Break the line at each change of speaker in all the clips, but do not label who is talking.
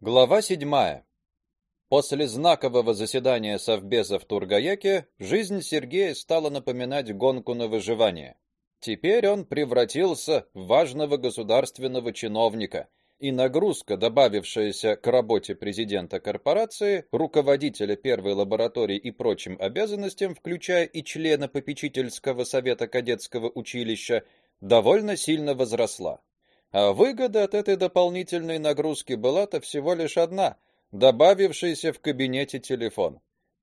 Глава 7. После знакового заседания Совбеза в Тургаяке жизнь Сергея стала напоминать гонку на выживание. Теперь он превратился в важного государственного чиновника, и нагрузка, добавившаяся к работе президента корпорации, руководителя первой лаборатории и прочим обязанностям, включая и члена попечительского совета кадетского училища, довольно сильно возросла. А выгода от этой дополнительной нагрузки была-то всего лишь одна добавившийся в кабинете телефон.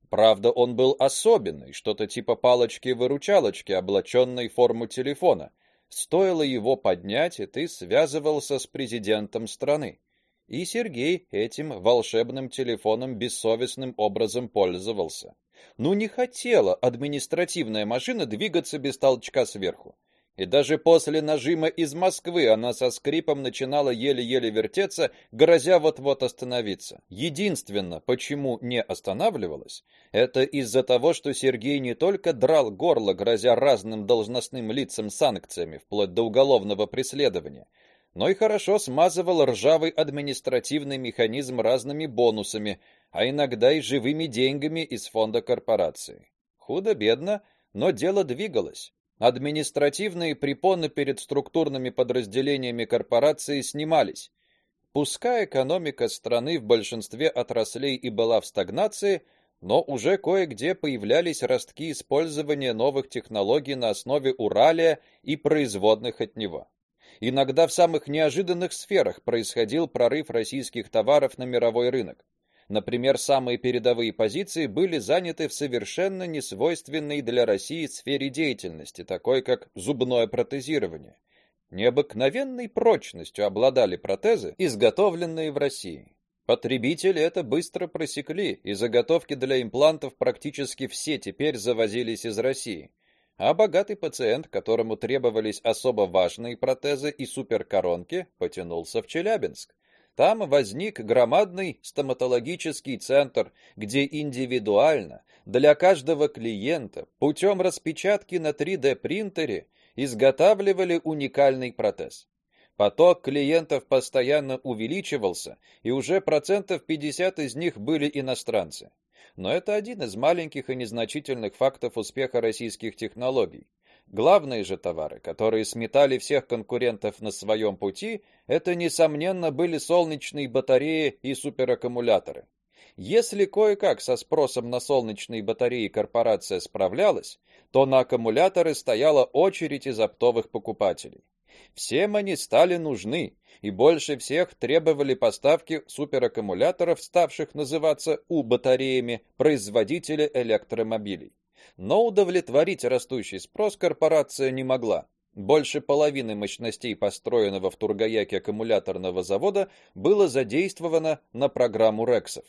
Правда, он был особенный, что-то типа палочки-выручалочки, облаченной в форму телефона. Стоило его поднять, и ты связывался с президентом страны. И Сергей этим волшебным телефоном бессовестным образом пользовался. Ну не хотела административная машина двигаться без толчка сверху. И даже после нажима из Москвы она со скрипом начинала еле-еле вертеться, грозя вот-вот остановиться. Единственное, почему не останавливалась, это из-за того, что Сергей не только драл горло, грозя разным должностным лицам санкциями, вплоть до уголовного преследования, но и хорошо смазывал ржавый административный механизм разными бонусами, а иногда и живыми деньгами из фонда корпорации. Худо-бедно, но дело двигалось. Административные препоны перед структурными подразделениями корпорации снимались. Пускай экономика страны в большинстве отраслей и была в стагнации, но уже кое-где появлялись ростки использования новых технологий на основе уралия и производных от него. Иногда в самых неожиданных сферах происходил прорыв российских товаров на мировой рынок. Например, самые передовые позиции были заняты в совершенно несвойственной для России сфере деятельности, такой как зубное протезирование. Необыкновенной прочностью обладали протезы, изготовленные в России. Потребители это быстро просекли, и заготовки для имплантов практически все теперь завозились из России. А богатый пациент, которому требовались особо важные протезы и суперкоронки, потянулся в Челябинск. Там возник громадный стоматологический центр, где индивидуально для каждого клиента путем распечатки на 3D принтере изготавливали уникальный протез. Поток клиентов постоянно увеличивался, и уже процентов 50 из них были иностранцы. Но это один из маленьких и незначительных фактов успеха российских технологий. Главные же товары, которые сметали всех конкурентов на своем пути, это несомненно были солнечные батареи и супераккумуляторы. Если кое-как со спросом на солнечные батареи корпорация справлялась, то на аккумуляторы стояла очередь из оптовых покупателей. Всем они стали нужны, и больше всех требовали поставки супераккумуляторов, ставших называться У-батареями производители электромобилей но удовлетворить растущий спрос корпорация не могла. Больше половины мощностей построенного в Тургаяке аккумуляторного завода было задействовано на программу рексов.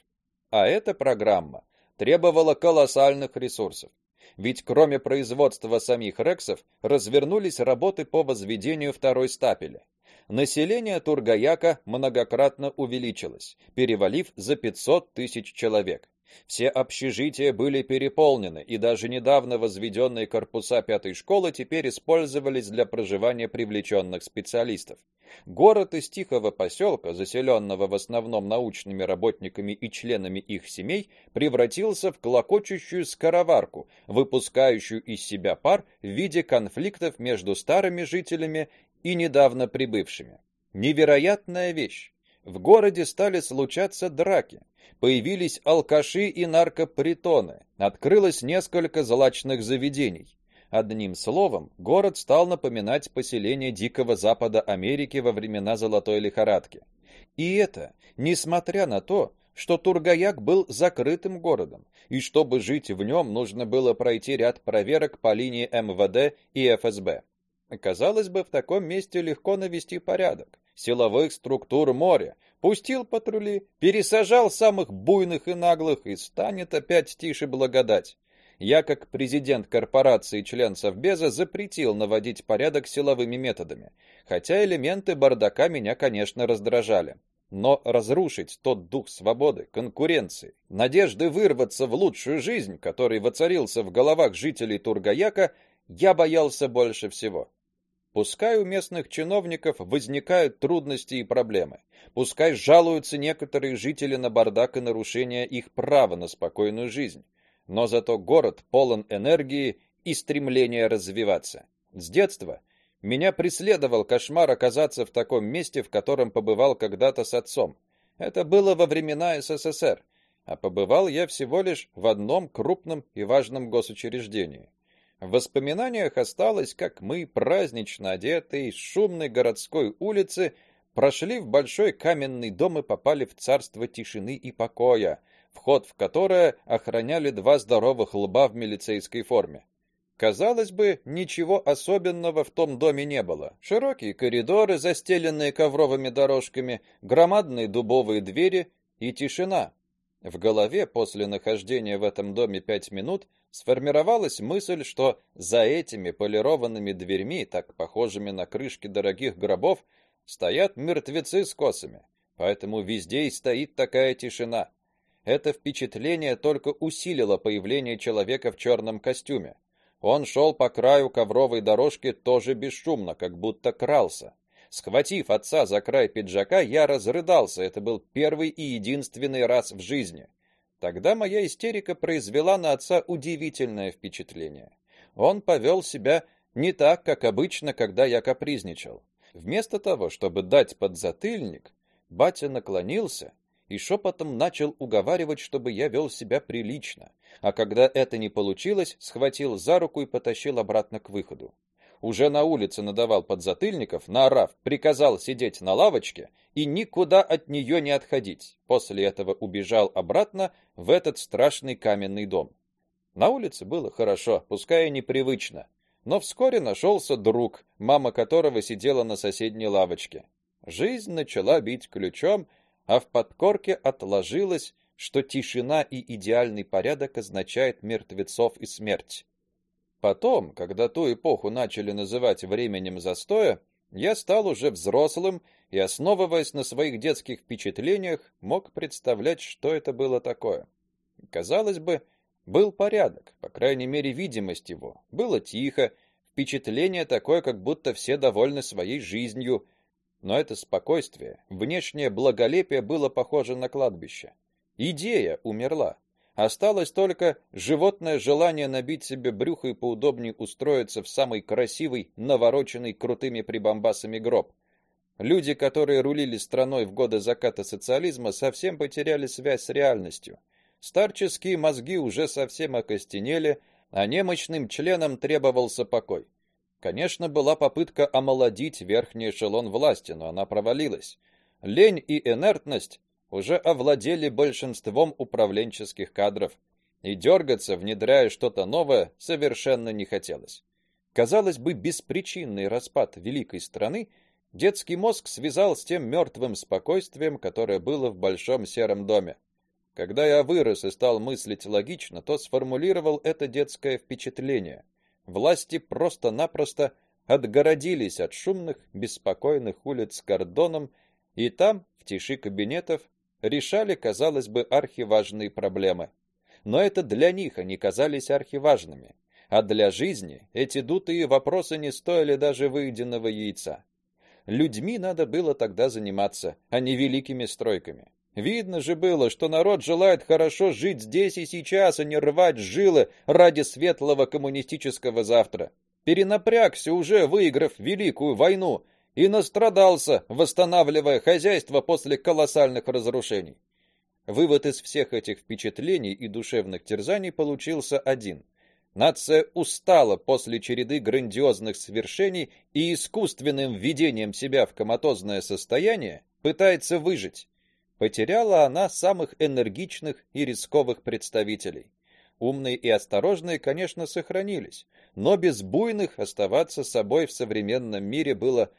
А эта программа требовала колоссальных ресурсов. Ведь кроме производства самих рексов, развернулись работы по возведению второй стапели. Население Тургаяка многократно увеличилось, перевалив за 500 тысяч человек. Все общежития были переполнены, и даже недавно возведенные корпуса пятой школы теперь использовались для проживания привлеченных специалистов. Город из тихого поселка, заселенного в основном научными работниками и членами их семей, превратился в клокочущую скороварку, выпускающую из себя пар в виде конфликтов между старыми жителями и недавно прибывшими. Невероятная вещь. В городе стали случаться драки появились алкаши и наркопритоны, открылось несколько злачных заведений. Одним словом, город стал напоминать поселение Дикого Запада Америки во времена золотой лихорадки. И это, несмотря на то, что Тургаяк был закрытым городом, и чтобы жить в нем, нужно было пройти ряд проверок по линии МВД и ФСБ. Казалось бы, в таком месте легко навести порядок. Силовых структур моря, пустил патрули, пересажал самых буйных и наглых, и станет опять тише благодать. Я, как президент корпорации член Совбеза, запретил наводить порядок силовыми методами, хотя элементы бардака меня, конечно, раздражали. Но разрушить тот дух свободы, конкуренции, надежды вырваться в лучшую жизнь, который воцарился в головах жителей Тургаяка, я боялся больше всего. Пускай у местных чиновников возникают трудности и проблемы. Пускай жалуются некоторые жители на бардак и нарушения их права на спокойную жизнь. Но зато город полон энергии и стремления развиваться. С детства меня преследовал кошмар оказаться в таком месте, в котором побывал когда-то с отцом. Это было во времена СССР, а побывал я всего лишь в одном крупном и важном госучреждении. В воспоминаниях осталось, как мы, празднично одетые, с шумной городской улицы, прошли в большой каменный дом и попали в царство тишины и покоя, вход в которое охраняли два здоровых лба в милицейской форме. Казалось бы, ничего особенного в том доме не было. Широкие коридоры, застеленные ковровыми дорожками, громадные дубовые двери и тишина. В голове после нахождения в этом доме пять минут сформировалась мысль, что за этими полированными дверьми, так похожими на крышки дорогих гробов, стоят мертвецы с косами. Поэтому везде и стоит такая тишина. Это впечатление только усилило появление человека в черном костюме. Он шел по краю ковровой дорожки тоже бесшумно, как будто крался. Схватив отца за край пиджака, я разрыдался. Это был первый и единственный раз в жизни. Тогда моя истерика произвела на отца удивительное впечатление. Он повел себя не так, как обычно, когда я капризничал. Вместо того, чтобы дать подзатыльник, батя наклонился и шепотом начал уговаривать, чтобы я вел себя прилично, а когда это не получилось, схватил за руку и потащил обратно к выходу уже на улице надавал подзатыльников, наорав, приказал сидеть на лавочке и никуда от нее не отходить. После этого убежал обратно в этот страшный каменный дом. На улице было хорошо, пускай и непривычно, но вскоре нашелся друг, мама которого сидела на соседней лавочке. Жизнь начала бить ключом, а в подкорке отложилось, что тишина и идеальный порядок означает мертвецов и смерть. Потом, когда ту эпоху начали называть временем застоя, я стал уже взрослым и, основываясь на своих детских впечатлениях, мог представлять, что это было такое. Казалось бы, был порядок, по крайней мере, видимость его. Было тихо, впечатление такое, как будто все довольны своей жизнью, но это спокойствие, внешнее благолепие было похоже на кладбище. Идея умерла. Осталось только животное желание набить себе брюхо и поудобнее устроиться в самый красивый, навороченный крутыми прибамбасами гроб. Люди, которые рулили страной в годы заката социализма, совсем потеряли связь с реальностью. Старческие мозги уже совсем окостенели, а немощным членам требовался покой. Конечно, была попытка омолодить верхний эшелон власти, но она провалилась. Лень и инертность уже овладели большинством управленческих кадров, и дергаться, внедряя что-то новое, совершенно не хотелось. Казалось бы, беспричинный распад великой страны детский мозг связал с тем мертвым спокойствием, которое было в большом сером доме. Когда я вырос и стал мыслить логично, то сформулировал это детское впечатление. Власти просто-напросто отгородились от шумных, беспокойных улиц кордоном, и там, в тиши кабинетов, решали, казалось бы, архиважные проблемы. Но это для них они казались архиважными, а для жизни эти дутые вопросы не стоили даже выеденного яйца. Людьми надо было тогда заниматься, а не великими стройками. Видно же было, что народ желает хорошо жить здесь и сейчас, а не рвать жилы ради светлого коммунистического завтра. Перенапрягся уже, выиграв великую войну, и настрадался, восстанавливая хозяйство после колоссальных разрушений. Вывод из всех этих впечатлений и душевных терзаний получился один: нация устала после череды грандиозных свершений и искусственным введением себя в коматозное состояние пытается выжить. Потеряла она самых энергичных и рисковых представителей. Умные и осторожные, конечно, сохранились, но без буйных оставаться собой в современном мире было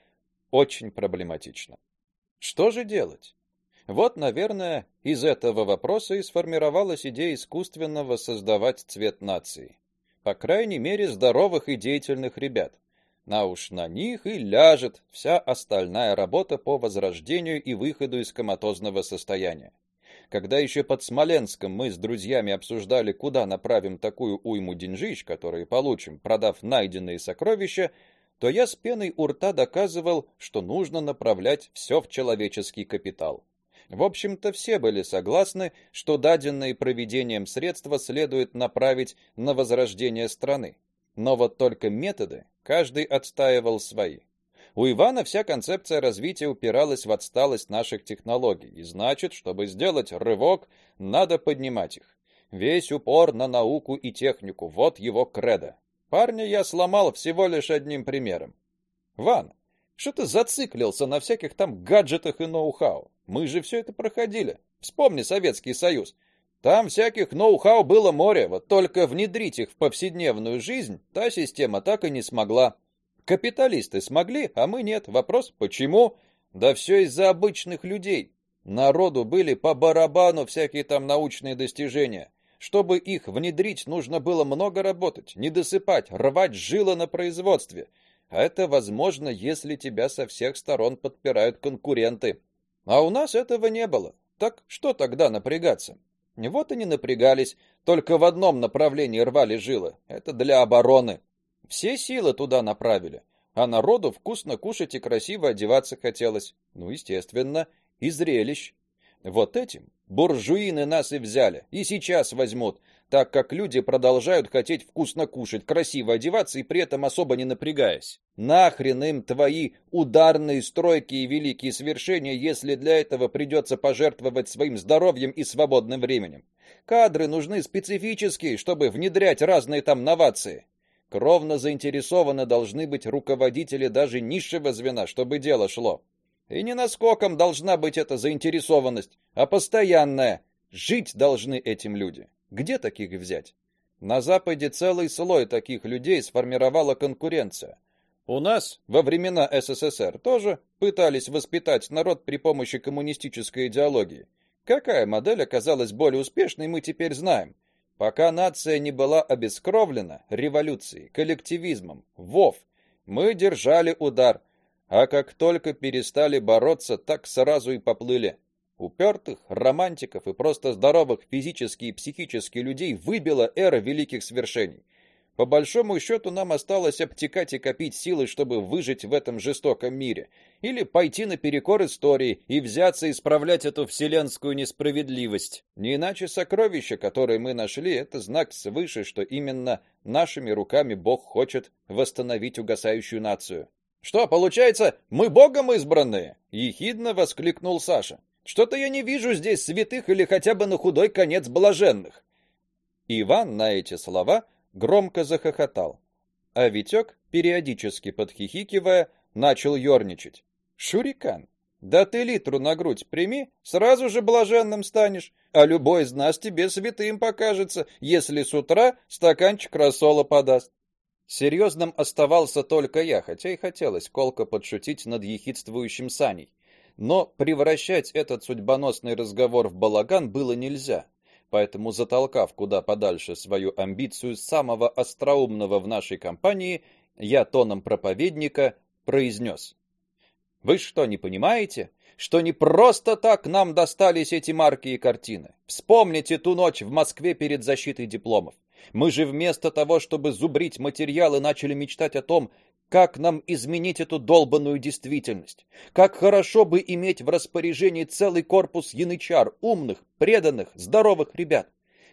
очень проблематично. Что же делать? Вот, наверное, из этого вопроса и сформировалась идея искусственного создавать цвет нации. По крайней мере, здоровых и деятельных ребят. На уж на них и ляжет вся остальная работа по возрождению и выходу из коматозного состояния. Когда еще под Смоленском мы с друзьями обсуждали, куда направим такую уйму деньжищ, которые получим, продав найденные сокровища, то я с пеной у рта доказывал, что нужно направлять все в человеческий капитал. В общем-то, все были согласны, что даденные проведением средства следует направить на возрождение страны. Но вот только методы каждый отстаивал свои. У Ивана вся концепция развития упиралась в отсталость наших технологий, и значит, чтобы сделать рывок, надо поднимать их. Весь упор на науку и технику вот его кредо. Парня я сломал всего лишь одним примером. Ван, что ты зациклился на всяких там гаджетах и ноу-хау? Мы же все это проходили. Вспомни Советский Союз. Там всяких ноу-хау было море, вот только внедрить их в повседневную жизнь та система так и не смогла. Капиталисты смогли, а мы нет. Вопрос почему? Да все из-за обычных людей. Народу были по барабану всякие там научные достижения. Чтобы их внедрить, нужно было много работать, не досыпать, рвать жилы на производстве. А это возможно, если тебя со всех сторон подпирают конкуренты. А у нас этого не было. Так что тогда напрягаться? Вот и не напрягались, только в одном направлении рвали жилы. Это для обороны. Все силы туда направили, а народу вкусно кушать и красиво одеваться хотелось. Ну, естественно, и зрелищ. Вот этим буржуины нас и взяли, и сейчас возьмут, так как люди продолжают хотеть вкусно кушать, красиво одеваться и при этом особо не напрягаясь. Нахрен им твои ударные стройки и великие свершения, если для этого придется пожертвовать своим здоровьем и свободным временем. Кадры нужны специфические, чтобы внедрять разные там новации. Кровно заинтересованы должны быть руководители даже низшего звена, чтобы дело шло. И не наскоком должна быть эта заинтересованность, а постоянная. Жить должны этим люди. Где таких взять? На западе целый слой таких людей сформировала конкуренция. У нас во времена СССР тоже пытались воспитать народ при помощи коммунистической идеологии. Какая модель оказалась более успешной, мы теперь знаем. Пока нация не была обескровлена революцией, коллективизмом, ВОВ, мы держали удар, а как только перестали бороться, так сразу и поплыли. Упертых, романтиков и просто здоровых физически и психически людей выбила эра великих свершений. По большому счету нам осталось обтекать и копить силы, чтобы выжить в этом жестоком мире, или пойти наперекор истории и взяться исправлять эту вселенскую несправедливость. Не иначе сокровище, которое мы нашли, это знак свыше, что именно нашими руками Бог хочет восстановить угасающую нацию. Что, получается, мы богом избранные? ехидно воскликнул Саша. Что-то я не вижу здесь святых или хотя бы на худой конец блаженных. Иван на эти слова громко захохотал, а Витек, периодически подхихикивая, начал ерничать. Шурикан, да ты литру на грудь прими, сразу же блаженным станешь, а любой из нас тебе святым покажется, если с утра стаканчик рассола подаст. Серьезным оставался только я, хотя и хотелось колко подшутить над ехидствующим Саней. Но превращать этот судьбоносный разговор в балаган было нельзя. Поэтому, затолкав куда подальше свою амбицию самого остроумного в нашей компании, я тоном проповедника произнес. Вы что, не понимаете, что не просто так нам достались эти марки и картины? Вспомните ту ночь в Москве перед защитой дипломов. Мы же вместо того, чтобы зубрить материалы, начали мечтать о том, как нам изменить эту долбанную действительность? Как хорошо бы иметь в распоряжении целый корпус янычар, умных, преданных, здоровых ребят.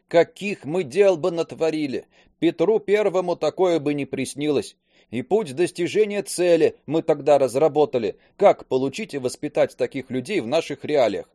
Каких мы дел бы натворили? Петру Первому такое бы не приснилось. И путь достижения цели мы тогда разработали, как получить и воспитать таких людей в наших реалиях.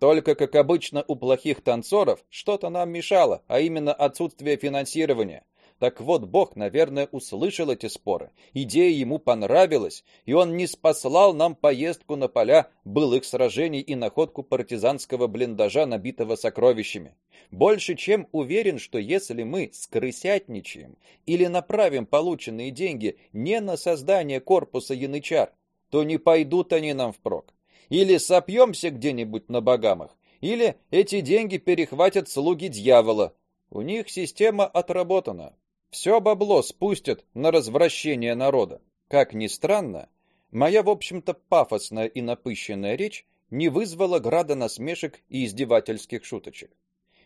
Только, как обычно у плохих танцоров, что-то нам мешало, а именно отсутствие финансирования. Так вот, Бог, наверное, услышал эти споры. Идея ему понравилась, и он не спаслал нам поездку на поля былых сражений и находку партизанского блиндажа, набитого сокровищами. Больше чем уверен, что если мы скрысятничаем или направим полученные деньги не на создание корпуса янычар, то не пойдут они нам впрок. Или сопьемся где-нибудь на богамах, или эти деньги перехватят слуги дьявола. У них система отработана. Все бабло спустят на развращение народа. Как ни странно, моя, в общем-то, пафосная и напыщенная речь не вызвала града насмешек и издевательских шуточек.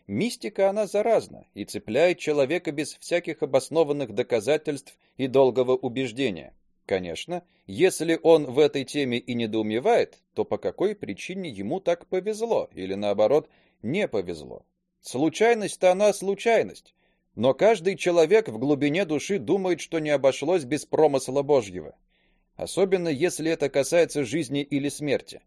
Мистика она заразна и цепляет человека без всяких обоснованных доказательств и долгого убеждения. Конечно, если он в этой теме и недоумевает, то по какой причине ему так повезло или наоборот, не повезло? Случайность-то она случайность. Но каждый человек в глубине души думает, что не обошлось без промысла Божьего. Особенно если это касается жизни или смерти.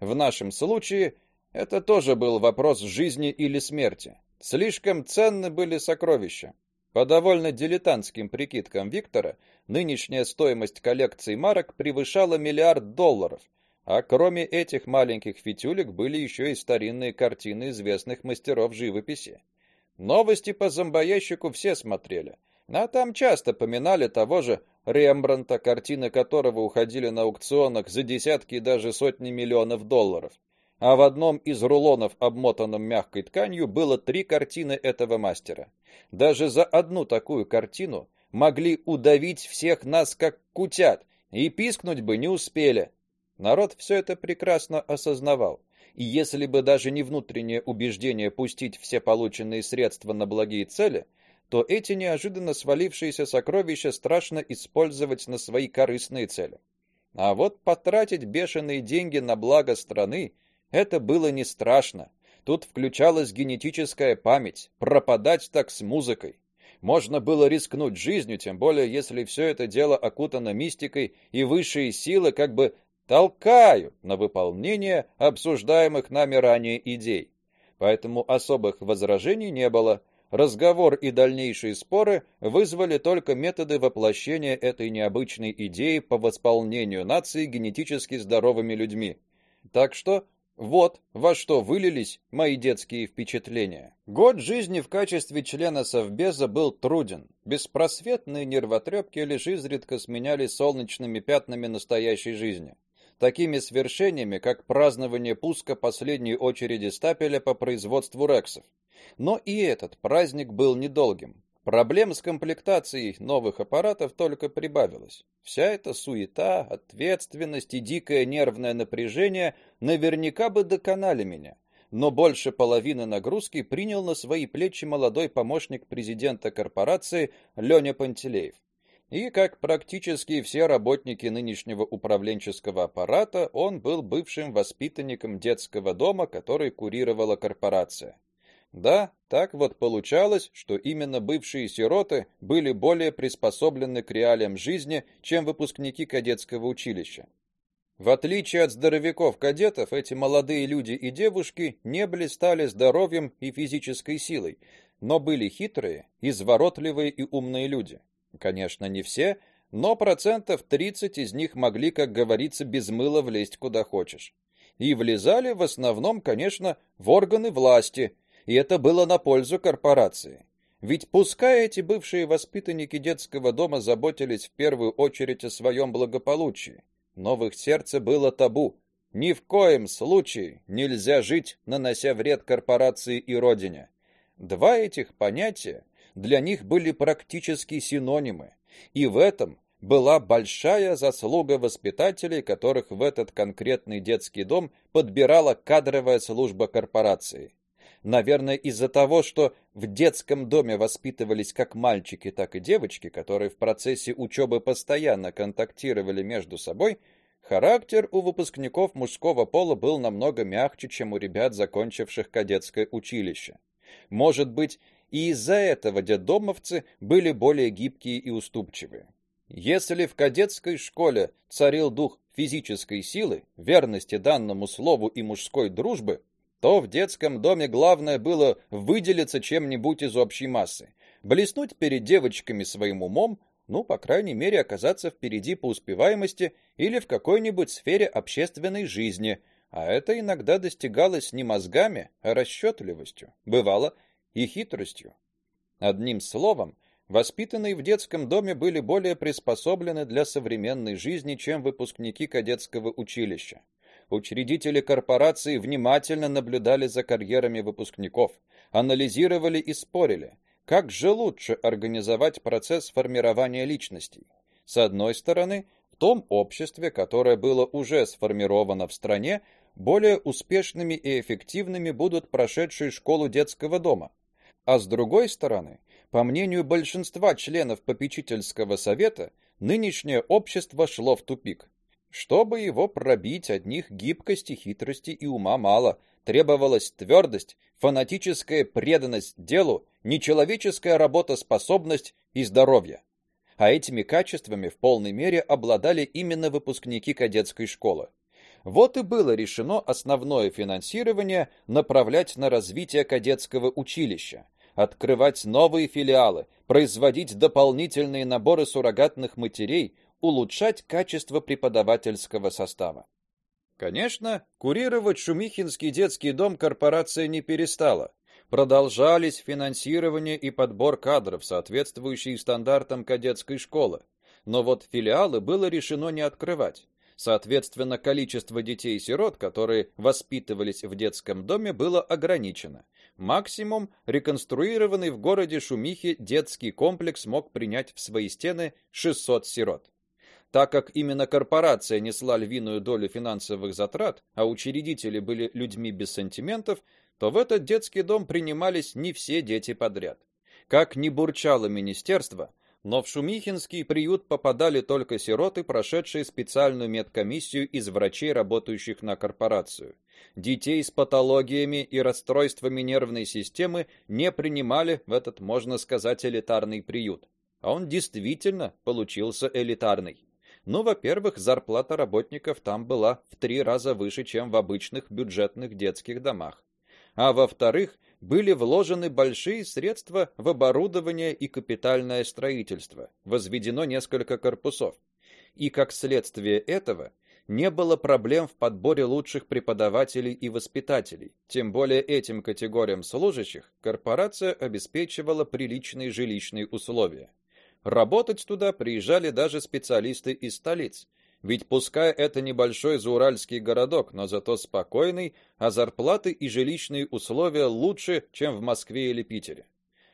В нашем случае это тоже был вопрос жизни или смерти. Слишком ценны были сокровища. По довольно дилетантским прикидкам Виктора, нынешняя стоимость коллекции марок превышала миллиард долларов, а кроме этих маленьких фитюлек были еще и старинные картины известных мастеров живописи. Новости по зомбоящику все смотрели, а там часто поминали того же Рембрандта, картины которого уходили на аукционах за десятки и даже сотни миллионов долларов а в одном из рулонов, обмотанном мягкой тканью, было три картины этого мастера. Даже за одну такую картину могли удавить всех нас как кутят, и пискнуть бы не успели. Народ все это прекрасно осознавал. И если бы даже не внутреннее убеждение пустить все полученные средства на благие цели, то эти неожиданно свалившиеся сокровища страшно использовать на свои корыстные цели. А вот потратить бешеные деньги на благо страны это было не страшно. Тут включалась генетическая память. Пропадать так с музыкой. Можно было рискнуть жизнью, тем более если все это дело окутано мистикой и высшие силы как бы толкают на выполнение обсуждаемых нами ранее идей. Поэтому особых возражений не было. Разговор и дальнейшие споры вызвали только методы воплощения этой необычной идеи по восполнению нации генетически здоровыми людьми. Так что вот во что вылились мои детские впечатления. Год жизни в качестве члена совбеза был труден. Беспросветные нервотрепки лишь изредка сменялись солнечными пятнами настоящей жизни. Такими свершениями, как празднование пуска последней очереди стапеля по производству рексов. Но и этот праздник был недолгим. Проблем с комплектацией новых аппаратов только прибавилось. Вся эта суета, ответственность и дикое нервное напряжение наверняка бы доконали меня. Но больше половины нагрузки принял на свои плечи молодой помощник президента корпорации Леня Пантелеев. И как практически все работники нынешнего управленческого аппарата, он был бывшим воспитанником детского дома, который курировала корпорация. Да, так вот получалось, что именно бывшие сироты были более приспособлены к реалиям жизни, чем выпускники кадетского училища. В отличие от здоровяков-кадетов, эти молодые люди и девушки не блистали здоровьем и физической силой, но были хитрые, изворотливые и умные люди. Конечно, не все, но процентов 30 из них могли, как говорится, без мыла влезть куда хочешь. И влезали в основном, конечно, в органы власти, и это было на пользу корпорации. Ведь пускай эти бывшие воспитанники детского дома заботились в первую очередь о своем благополучии, но в сердце было табу. Ни в коем случае нельзя жить, нанося вред корпорации и родине. Два этих понятия для них были практически синонимы, и в этом была большая заслуга воспитателей, которых в этот конкретный детский дом подбирала кадровая служба корпорации. Наверное, из-за того, что в детском доме воспитывались как мальчики, так и девочки, которые в процессе учебы постоянно контактировали между собой, характер у выпускников мужского пола был намного мягче, чем у ребят, закончивших кадетское училище. Может быть, и из-за этого детдомовцы были более гибкие и уступчивые. Если в кадетской школе царил дух физической силы, верности данному слову и мужской дружбы, то в детском доме главное было выделиться чем-нибудь из общей массы, блеснуть перед девочками своим умом, ну, по крайней мере, оказаться впереди по успеваемости или в какой-нибудь сфере общественной жизни, а это иногда достигалось не мозгами, а расчетливостью, бывало и хитростью. Одним словом, воспитанные в детском доме были более приспособлены для современной жизни, чем выпускники кадетского училища. Учредители корпорации внимательно наблюдали за карьерами выпускников, анализировали и спорили, как же лучше организовать процесс формирования личностей. С одной стороны, в том обществе, которое было уже сформировано в стране, более успешными и эффективными будут прошедшие школу детского дома. А с другой стороны, по мнению большинства членов попечительского совета, нынешнее общество шло в тупик. Чтобы его пробить, одних гибкости, хитрости и ума мало. Требовалась твердость, фанатическая преданность делу, нечеловеческая работоспособность и здоровье. А этими качествами в полной мере обладали именно выпускники кадетской школы. Вот и было решено основное финансирование направлять на развитие кадетского училища, открывать новые филиалы, производить дополнительные наборы суррогатных матерей, улучшать качество преподавательского состава. Конечно, курировать Шумихинский детский дом корпорация не перестала. Продолжались финансирование и подбор кадров, соответствующие стандартам кадетской школы. Но вот филиалы было решено не открывать. Соответственно, количество детей-сирот, которые воспитывались в детском доме, было ограничено. Максимум реконструированный в городе Шумихе детский комплекс мог принять в свои стены 600 сирот. Так как именно корпорация несла львиную долю финансовых затрат, а учредители были людьми без сантиментов, то в этот детский дом принимались не все дети подряд. Как ни бурчало министерство, но в Шумихинский приют попадали только сироты, прошедшие специальную медкомиссию из врачей, работающих на корпорацию. Детей с патологиями и расстройствами нервной системы не принимали в этот, можно сказать, элитарный приют. А он действительно получился элитарный. Ну, во-первых, зарплата работников там была в три раза выше, чем в обычных бюджетных детских домах. А во-вторых, были вложены большие средства в оборудование и капитальное строительство. Возведено несколько корпусов. И как следствие этого не было проблем в подборе лучших преподавателей и воспитателей. Тем более этим категориям служащих корпорация обеспечивала приличные жилищные условия. Работать туда приезжали даже специалисты из столиц, ведь пускай это небольшой зауральский городок, но зато спокойный, а зарплаты и жилищные условия лучше, чем в Москве или Питере.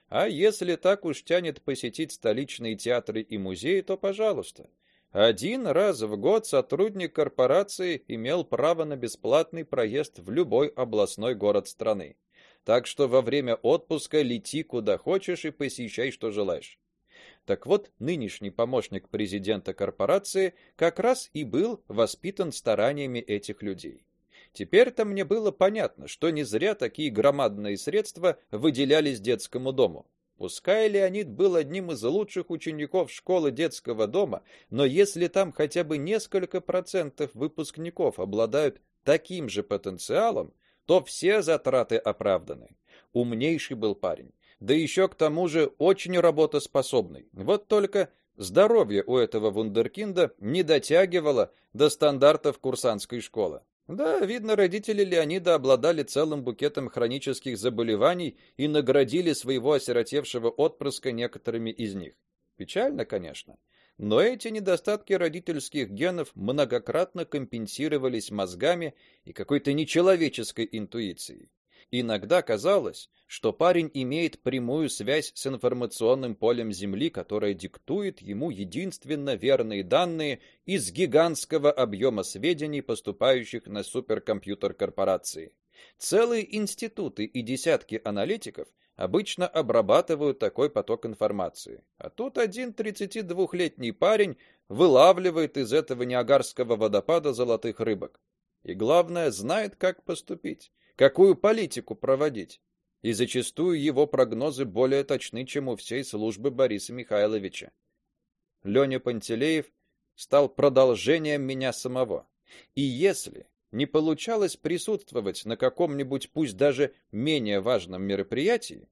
А если так уж тянет посетить столичные театры и музеи, то пожалуйста. Один раз в год сотрудник корпорации имел право на бесплатный проезд в любой областной город страны. Так что во время отпуска лети куда хочешь и посещай что желаешь. Так вот, нынешний помощник президента корпорации как раз и был воспитан стараниями этих людей. Теперь-то мне было понятно, что не зря такие громадные средства выделялись детскому дому. Пускай Леонид был одним из лучших учеников школы детского дома, но если там хотя бы несколько процентов выпускников обладают таким же потенциалом, то все затраты оправданы. Умнейший был парень да еще к тому же очень работоспособный. Вот только здоровье у этого вундеркинда не дотягивало до стандартов курсантской школы. Да, видно, родители Леонида обладали целым букетом хронических заболеваний и наградили своего осиротевшего отпрыска некоторыми из них. Печально, конечно, но эти недостатки родительских генов многократно компенсировались мозгами и какой-то нечеловеческой интуицией. Иногда казалось, что парень имеет прямую связь с информационным полем Земли, которое диктует ему единственно верные данные из гигантского объема сведений, поступающих на суперкомпьютер корпорации. Целые институты и десятки аналитиков обычно обрабатывают такой поток информации. А тут один 32-летний парень вылавливает из этого Ниагарского водопада золотых рыбок. И главное, знает, как поступить какую политику проводить. И зачастую его прогнозы более точны, чем у всей службы Бориса Михайловича. Леня Пантелеев стал продолжением меня самого. И если не получалось присутствовать на каком-нибудь пусть даже менее важном мероприятии,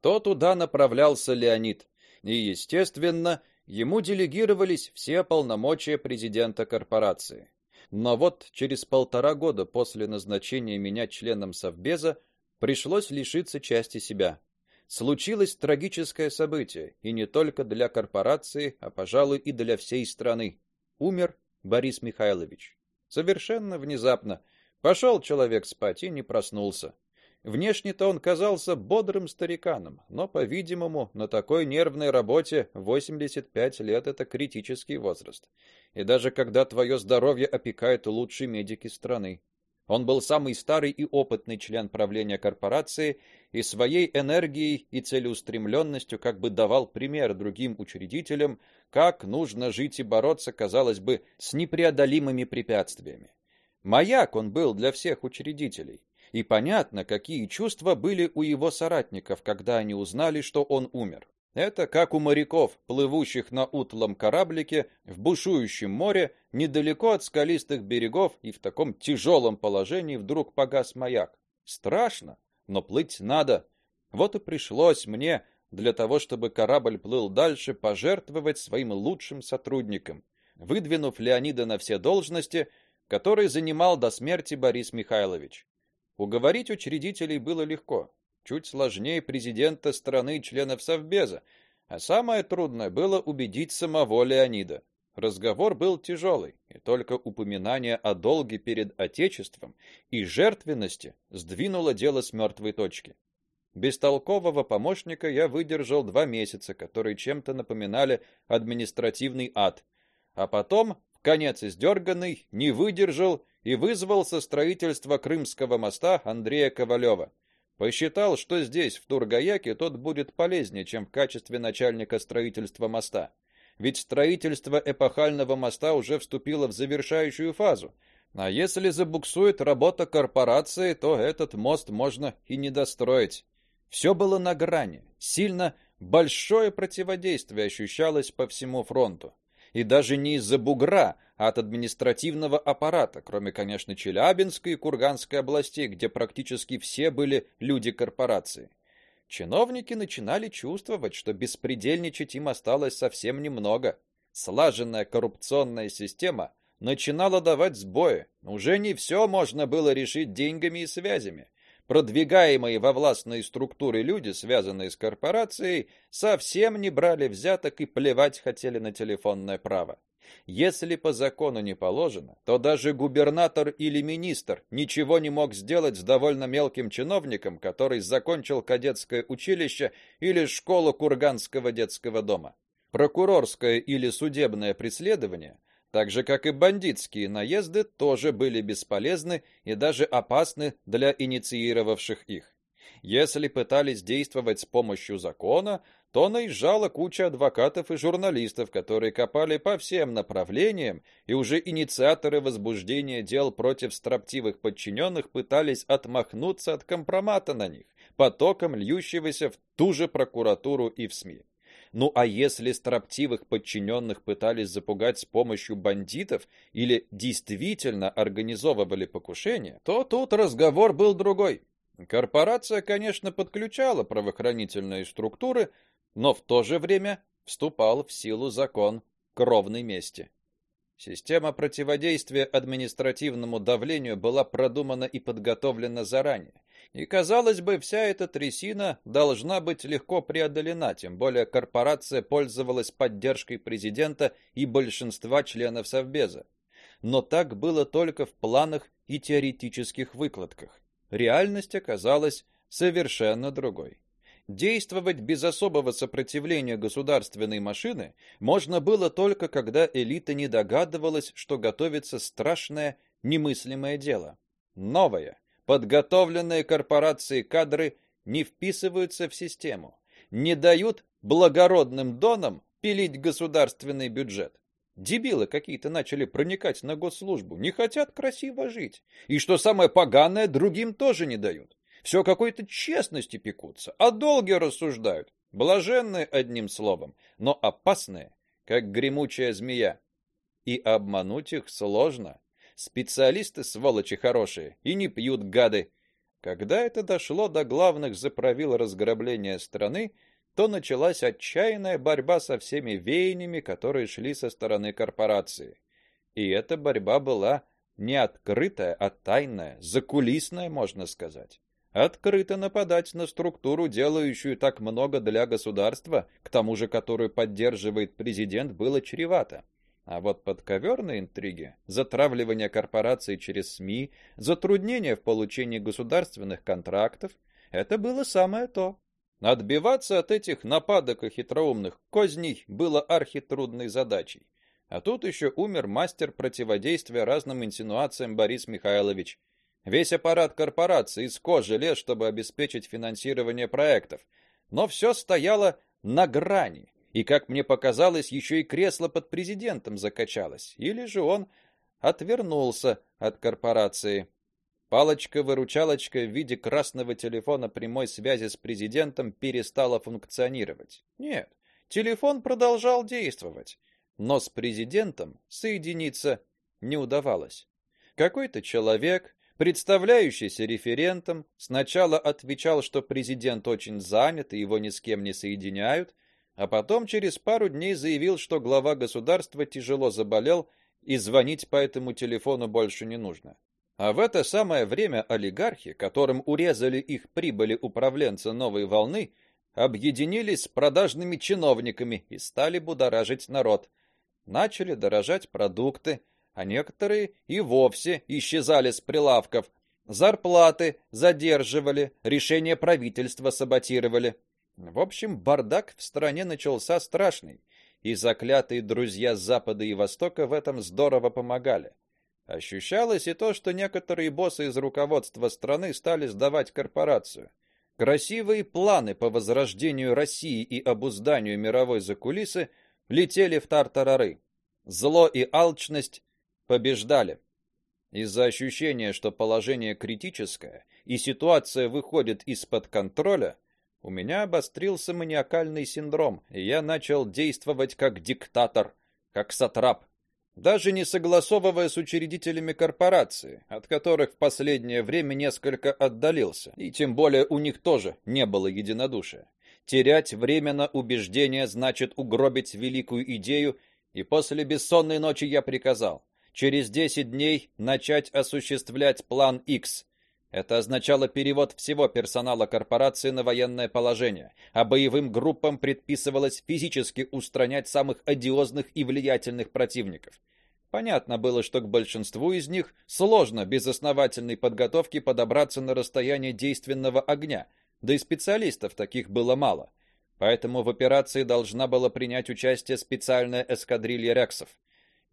то туда направлялся Леонид. И, естественно, ему делегировались все полномочия президента корпорации. Но вот через полтора года после назначения меня членом совбеза пришлось лишиться части себя. Случилось трагическое событие, и не только для корпорации, а, пожалуй, и для всей страны. Умер Борис Михайлович. Совершенно внезапно. Пошел человек спать и не проснулся. Внешне-то он казался бодрым стариканом, но, по-видимому, на такой нервной работе 85 лет это критический возраст. И даже когда твое здоровье опекают лучшие медики страны. Он был самый старый и опытный член правления корпорации и своей энергией и целеустремленностью как бы давал пример другим учредителям, как нужно жить и бороться, казалось бы, с непреодолимыми препятствиями. Маяк он был для всех учредителей. И понятно, какие чувства были у его соратников, когда они узнали, что он умер. Это как у моряков, плывущих на утлом кораблике в бушующем море, недалеко от скалистых берегов, и в таком тяжелом положении вдруг погас маяк. Страшно, но плыть надо. Вот и пришлось мне для того, чтобы корабль плыл дальше, пожертвовать своим лучшим сотрудникам, выдвинув Леонида на все должности, которые занимал до смерти Борис Михайлович. Уговорить учредителей было легко чуть сложнее президента страны и членов совбеза, а самое трудное было убедить самого Леонида. Разговор был тяжелый, и только упоминание о долге перед отечеством и жертвенности сдвинуло дело с мертвой точки. Без толкового помощника я выдержал два месяца, которые чем-то напоминали административный ад, а потом, в конец издерганный, не выдержал и вызвал со строительства Крымского моста Андрея Ковалева. Посчитал, что здесь, в Тургаяке, тот будет полезнее, чем в качестве начальника строительства моста. Ведь строительство эпохального моста уже вступило в завершающую фазу. А если забуксует работа корпорации, то этот мост можно и не достроить. Все было на грани. Сильно большое противодействие ощущалось по всему фронту и даже не из-за бугра, а от административного аппарата, кроме, конечно, Челябинской и Курганской областей, где практически все были люди корпорации. Чиновники начинали чувствовать, что беспредельничать им осталось совсем немного. Слаженная коррупционная система начинала давать сбои. Уже не все можно было решить деньгами и связями. Продвигаемые во властные структуры люди, связанные с корпорацией, совсем не брали взяток и плевать хотели на телефонное право. Если по закону не положено, то даже губернатор или министр ничего не мог сделать с довольно мелким чиновником, который закончил кадетское училище или школу Курганского детского дома. Прокурорское или судебное преследование так же как и бандитские наезды тоже были бесполезны и даже опасны для инициировавших их. Если пытались действовать с помощью закона, то наезжала куча адвокатов и журналистов, которые копали по всем направлениям, и уже инициаторы возбуждения дел против строптивых подчиненных пытались отмахнуться от компромата на них, потоком льющегося в ту же прокуратуру и в СМИ. Ну а если строптивых подчиненных пытались запугать с помощью бандитов или действительно организовывали покушение, то тут разговор был другой. Корпорация, конечно, подключала правоохранительные структуры, но в то же время вступал в силу закон кровной мести. Система противодействия административному давлению была продумана и подготовлена заранее. И казалось бы, вся эта трясина должна быть легко преодолена, тем более корпорация пользовалась поддержкой президента и большинства членов совбеза. Но так было только в планах и теоретических выкладках. Реальность оказалась совершенно другой. Действовать без особого сопротивления государственной машины можно было только когда элита не догадывалась, что готовится страшное, немыслимое дело. Новое, подготовленные корпорации кадры не вписываются в систему, не дают благородным донам пилить государственный бюджет. Дебилы какие-то начали проникать на госслужбу, не хотят красиво жить. И что самое поганое, другим тоже не дают. Все какой-то честности пекутся, о долге рассуждают. Блаженные одним словом, но опасные, как гремучая змея. И обмануть их сложно. Специалисты сволочи хорошие и не пьют гады. Когда это дошло до главных заправил разграбления страны, то началась отчаянная борьба со всеми веяниями, которые шли со стороны корпорации. И эта борьба была не открытая, а тайная, закулисная, можно сказать. Открыто нападать на структуру, делающую так много для государства, к тому же которую поддерживает президент, было чревато. А вот подковерные интриги, затравливание корпораций через СМИ, затруднения в получении государственных контрактов это было самое то. Отбиваться от этих нападок и хитроумных козней было архитрудной задачей. А тут еще умер мастер противодействия разным инсинуациям Борис Михайлович. Весь аппарат корпорации из кожи лез, чтобы обеспечить финансирование проектов, но все стояло на грани. И как мне показалось, еще и кресло под президентом закачалось, или же он отвернулся от корпорации. Палочка-выручалочка в виде красного телефона прямой связи с президентом перестала функционировать. Нет, телефон продолжал действовать, но с президентом соединиться не удавалось. Какой-то человек, представляющийся референтом, сначала отвечал, что президент очень занят и его ни с кем не соединяют, а потом через пару дней заявил, что глава государства тяжело заболел и звонить по этому телефону больше не нужно. А в это самое время олигархи, которым урезали их прибыли управленцы новой волны, объединились с продажными чиновниками и стали будоражить народ. Начали дорожать продукты, а некоторые и вовсе исчезали с прилавков. Зарплаты задерживали, решения правительства саботировали. В общем, бардак в стране начался страшный, и заклятые друзья запада и востока в этом здорово помогали. Ощущалось и то, что некоторые боссы из руководства страны стали сдавать корпорацию. Красивые планы по возрождению России и обузданию мировой закулисы летели в тартарары. Зло и алчность побеждали. Из-за ощущения, что положение критическое и ситуация выходит из-под контроля, у меня обострился маниакальный синдром, и я начал действовать как диктатор, как сатрап даже не согласовывая с учредителями корпорации, от которых в последнее время несколько отдалился, и тем более у них тоже не было единодушия. Терять время на убеждения значит угробить великую идею, и после бессонной ночи я приказал через 10 дней начать осуществлять план X. Это означало перевод всего персонала корпорации на военное положение, а боевым группам предписывалось физически устранять самых одиозных и влиятельных противников. Понятно было, что к большинству из них сложно без основательной подготовки подобраться на расстояние действенного огня, да и специалистов таких было мало. Поэтому в операции должна была принять участие специальная эскадрилья рексов.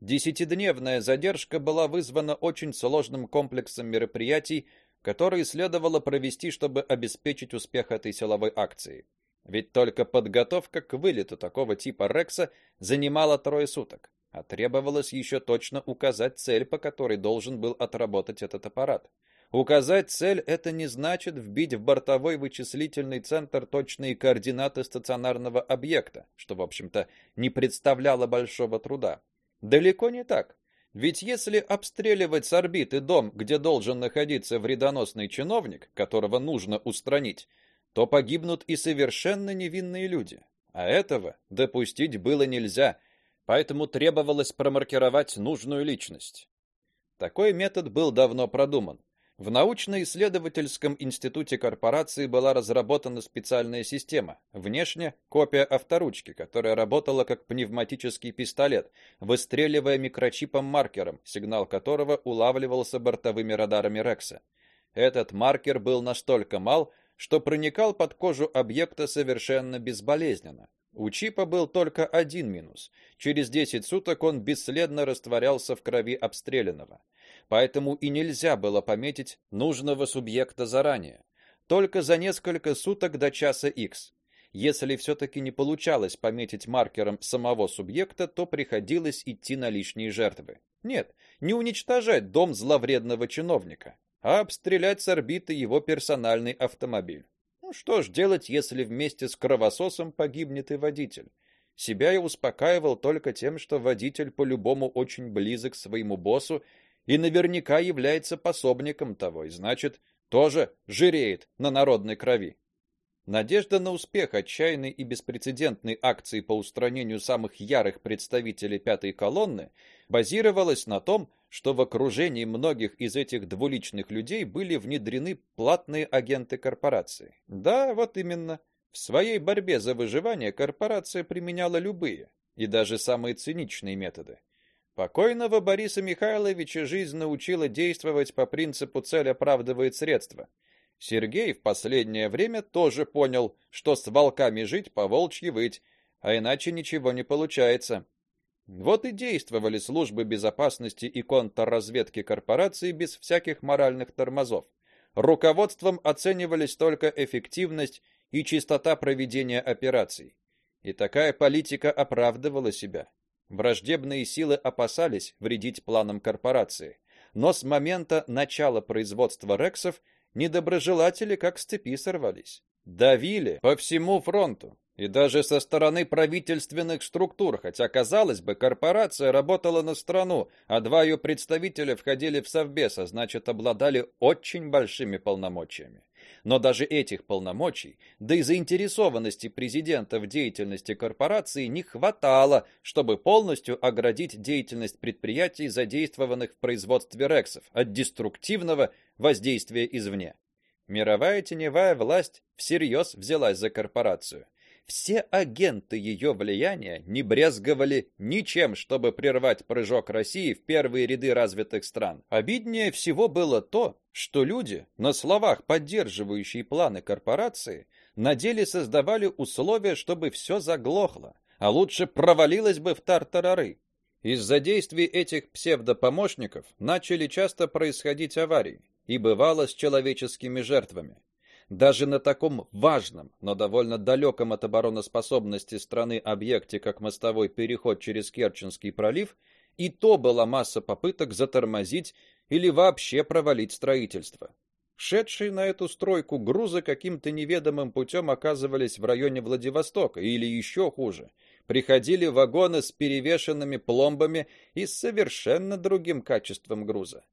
Десятидневная задержка была вызвана очень сложным комплексом мероприятий, которые следовало провести, чтобы обеспечить успех этой силовой акции. Ведь только подготовка к вылету такого типа рекса занимала трое суток а требовалось еще точно указать цель, по которой должен был отработать этот аппарат. Указать цель это не значит вбить в бортовой вычислительный центр точные координаты стационарного объекта, что, в общем-то, не представляло большого труда. Далеко не так. Ведь если обстреливать с орбиты дом, где должен находиться вредоносный чиновник, которого нужно устранить, то погибнут и совершенно невинные люди. А этого допустить было нельзя, поэтому требовалось промаркировать нужную личность. Такой метод был давно продуман. В научно-исследовательском институте корпорации была разработана специальная система, внешне копия авторучки, которая работала как пневматический пистолет, выстреливая микрочипом-маркером, сигнал которого улавливался бортовыми радарами Рекса. Этот маркер был настолько мал, что проникал под кожу объекта совершенно безболезненно. У чипа был только один минус. Через 10 суток он бесследно растворялся в крови обстрелянного. Поэтому и нельзя было пометить нужного субъекта заранее. Только за несколько суток до часа X. Если все таки не получалось пометить маркером самого субъекта, то приходилось идти на лишние жертвы. Нет, не уничтожать дом зловредного чиновника, а обстрелять с орбиты его персональный автомобиль. Ну что ж делать, если вместе с кровососом погибнет и водитель? Себя я успокаивал только тем, что водитель по-любому очень близок к своему боссу и наверняка является пособником того, и значит, тоже жиреет на народной крови. Надежда на успех отчаянной и беспрецедентной акции по устранению самых ярых представителей пятой колонны базировалась на том, что в окружении многих из этих двуличных людей были внедрены платные агенты корпорации. Да, вот именно. В своей борьбе за выживание корпорация применяла любые и даже самые циничные методы. Покойного Бориса Михайловича жизнь научила действовать по принципу цель оправдывает средства. Сергей в последнее время тоже понял, что с волками жить, по волчьи выть, а иначе ничего не получается. Вот и действовали службы безопасности и контрразведки корпорации без всяких моральных тормозов. Руководством оценивались только эффективность и чистота проведения операций. И такая политика оправдывала себя. Враждебные силы опасались вредить планам корпорации, но с момента начала производства рексов недоброжелатели как с цепи сорвались. Давили по всему фронту, и даже со стороны правительственных структур, хотя казалось бы, корпорация работала на страну, а два ее представителя входили в совбез, а значит, обладали очень большими полномочиями. Но даже этих полномочий, да и заинтересованности президента в деятельности корпорации не хватало, чтобы полностью оградить деятельность предприятий, задействованных в производстве рексов, от деструктивного воздействия извне. Мировая теневая власть всерьез взялась за корпорацию. Все агенты ее влияния не брезговали ничем, чтобы прервать прыжок России в первые ряды развитых стран. Обиднее всего было то, что люди, на словах поддерживающие планы корпорации, на деле создавали условия, чтобы все заглохло, а лучше провалилось бы в тартарары. Из-за действий этих псевдопомощников начали часто происходить аварии, и бывало с человеческими жертвами. Даже на таком важном, но довольно далеком от обороноспособности страны объекте, как мостовой переход через Керченский пролив, и то была масса попыток затормозить или вообще провалить строительство. Шедшие на эту стройку грузы каким-то неведомым путем оказывались в районе Владивостока или еще хуже. Приходили вагоны с перевешенными пломбами и с совершенно другим качеством груза.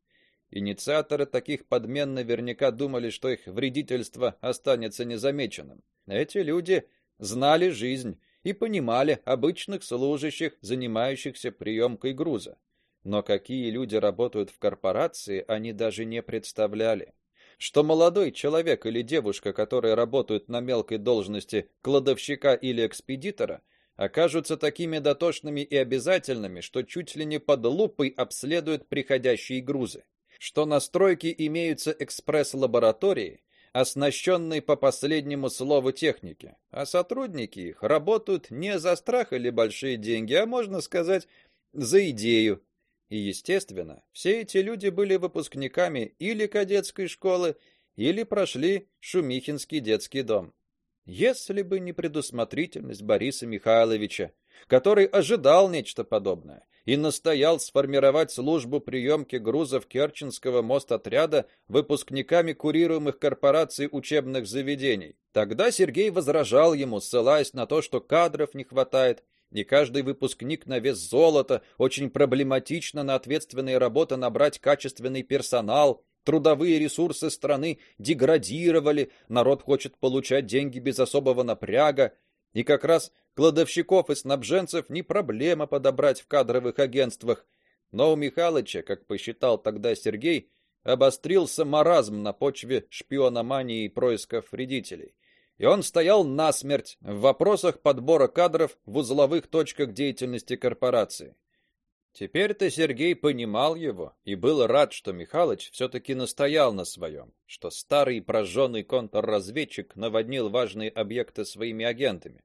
Инициаторы таких подмен наверняка думали, что их вредительство останется незамеченным. Эти люди знали жизнь и понимали обычных служащих, занимающихся приемкой груза. Но какие люди работают в корпорации, они даже не представляли. Что молодой человек или девушка, которые работают на мелкой должности кладовщика или экспедитора, окажутся такими дотошными и обязательными, что чуть ли не под лупой обследуют приходящие грузы что на стройке имеются экспресс-лаборатории, оснащенные по последнему слову техники, а сотрудники их работают не за страх или большие деньги, а можно сказать, за идею. И, естественно, все эти люди были выпускниками или кадетской школы, или прошли Шумихинский детский дом. Если бы не предусмотрительность Бориса Михайловича, который ожидал нечто подобное и настоял сформировать службу приемки грузов Керченского мостотряда выпускниками курируемых корпораций учебных заведений. Тогда Сергей возражал ему, ссылаясь на то, что кадров не хватает, и каждый выпускник на вес золота, очень проблематично на ответственные работы набрать качественный персонал, трудовые ресурсы страны деградировали, народ хочет получать деньги без особого напряга, и как раз кладовщиков и снабженцев не проблема подобрать в кадровых агентствах. Но у Михалыча, как посчитал тогда Сергей, обострился маразм на почве шпиономании и происков вредителей. И он стоял насмерть в вопросах подбора кадров в узловых точках деятельности корпорации. Теперь-то Сергей понимал его и был рад, что Михалыч все таки настоял на своем, что старый прожженный контрразведчик наводнил важные объекты своими агентами.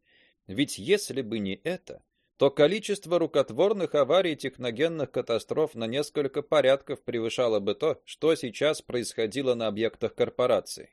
Ведь если бы не это, то количество рукотворных аварий и техногенных катастроф на несколько порядков превышало бы то, что сейчас происходило на объектах корпорации.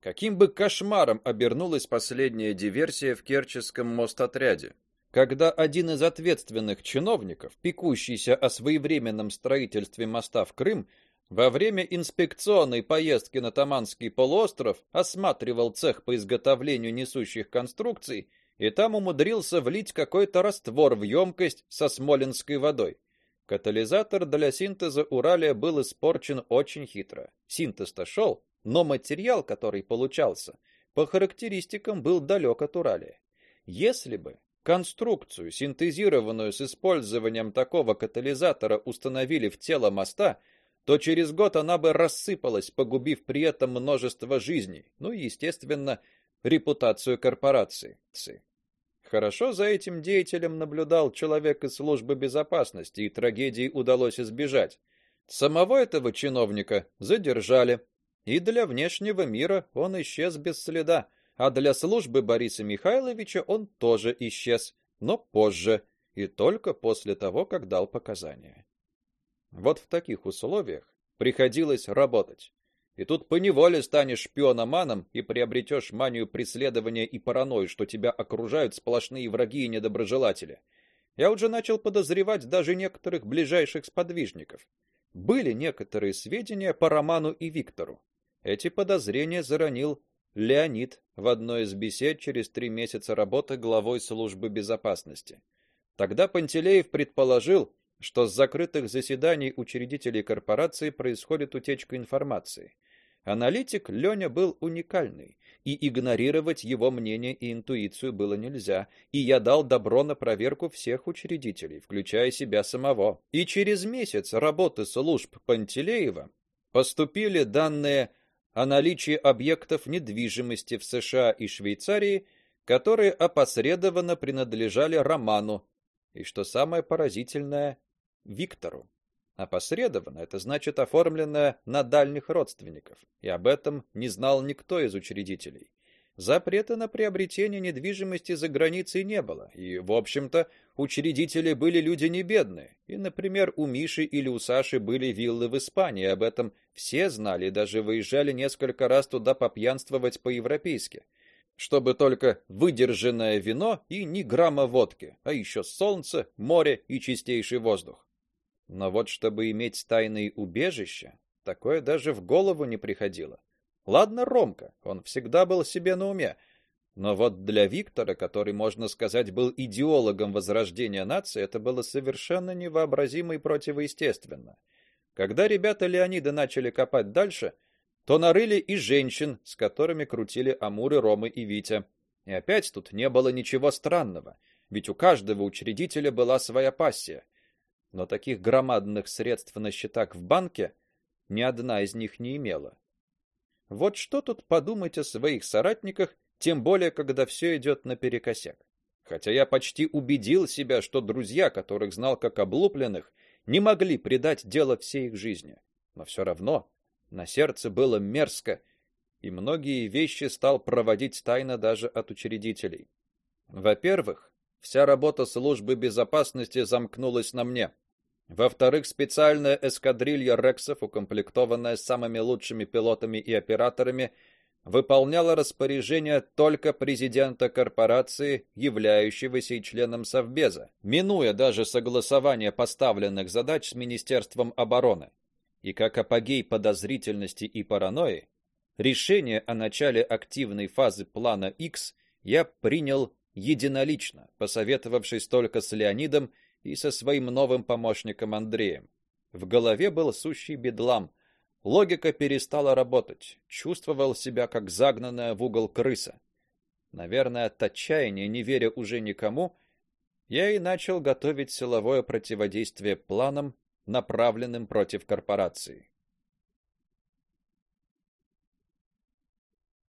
Каким бы кошмаром обернулась последняя диверсия в Керченском мостотряде, когда один из ответственных чиновников, пекущийся о своевременном строительстве моста в Крым, во время инспекционной поездки на Таманский полуостров осматривал цех по изготовлению несущих конструкций и там умудрился влить какой-то раствор в емкость со смоленской водой. Катализатор для синтеза уралия был испорчен очень хитро. Синтез-то шел, но материал, который получался, по характеристикам был далек от уралия. Если бы Конструкцию, синтезированную с использованием такого катализатора, установили в тело моста, то через год она бы рассыпалась, погубив при этом множество жизней, ну и, естественно, репутацию корпорации. Хорошо за этим деятелем наблюдал человек из службы безопасности, и трагедии удалось избежать. Самого этого чиновника задержали, и для внешнего мира он исчез без следа а для службы Бориса Михайловича он тоже исчез, но позже, и только после того, как дал показания. Вот в таких условиях приходилось работать. И тут поневоле станешь шпиономаном и приобретешь манию преследования и паранойю, что тебя окружают сплошные враги и недоброжелатели. Я уже начал подозревать даже некоторых ближайших сподвижников. Были некоторые сведения по Роману и Виктору. Эти подозрения заронил Леонид в одной из бесед через три месяца работы главой службы безопасности. Тогда Пантелеев предположил, что с закрытых заседаний учредителей корпорации происходит утечка информации. Аналитик Леня был уникальный, и игнорировать его мнение и интуицию было нельзя, и я дал добро на проверку всех учредителей, включая себя самого. И через месяц работы служб Пантелеева поступили данные о наличии объектов недвижимости в США и Швейцарии, которые опосредованно принадлежали Роману, и что самое поразительное, Виктору. Опосредованно это значит оформленное на дальних родственников, и об этом не знал никто из учредителей. Запрета на приобретение недвижимости за границей не было, и, в общем-то, учредители были люди не бедные. И, например, у Миши или у Саши были виллы в Испании, об этом все знали и даже выезжали несколько раз туда попьянствовать по-европейски чтобы только выдержанное вино и ни грамма водки, а еще солнце, море и чистейший воздух. Но вот чтобы иметь тайные убежища, такое даже в голову не приходило. Ладно, Ромка, он всегда был себе на уме, но вот для Виктора, который, можно сказать, был идеологом возрождения нации, это было совершенно невообразимо и противоестественно. Когда ребята Леонида начали копать дальше, то нарыли и женщин, с которыми крутили Амуры, Ромы и Витя. И опять тут не было ничего странного, ведь у каждого учредителя была своя пассия но таких громадных средств на счетах в банке ни одна из них не имела. Вот что тут подумать о своих соратниках, тем более когда все идет наперекосяк. Хотя я почти убедил себя, что друзья, которых знал как облупленных, не могли предать дело всей их жизни. Но все равно на сердце было мерзко, и многие вещи стал проводить тайно даже от учредителей. Во-первых, вся работа службы безопасности замкнулась на мне. Во-вторых, специальная эскадрилья рексов, укомплектованная самыми лучшими пилотами и операторами, выполняла распоряжения только президента корпорации, являющегося и членом совбеза, минуя даже согласование поставленных задач с Министерством обороны. И как апогей подозрительности и паранойи, решение о начале активной фазы плана X я принял единолично, посоветовавшись только с Леонидом и со своим новым помощником Андреем. В голове был сущий бедлам. Логика перестала работать. Чувствовал себя как загнанная в угол крыса. Наверное, от отчаяния, не веря уже никому, я и начал готовить силовое противодействие планам, направленным против корпорации.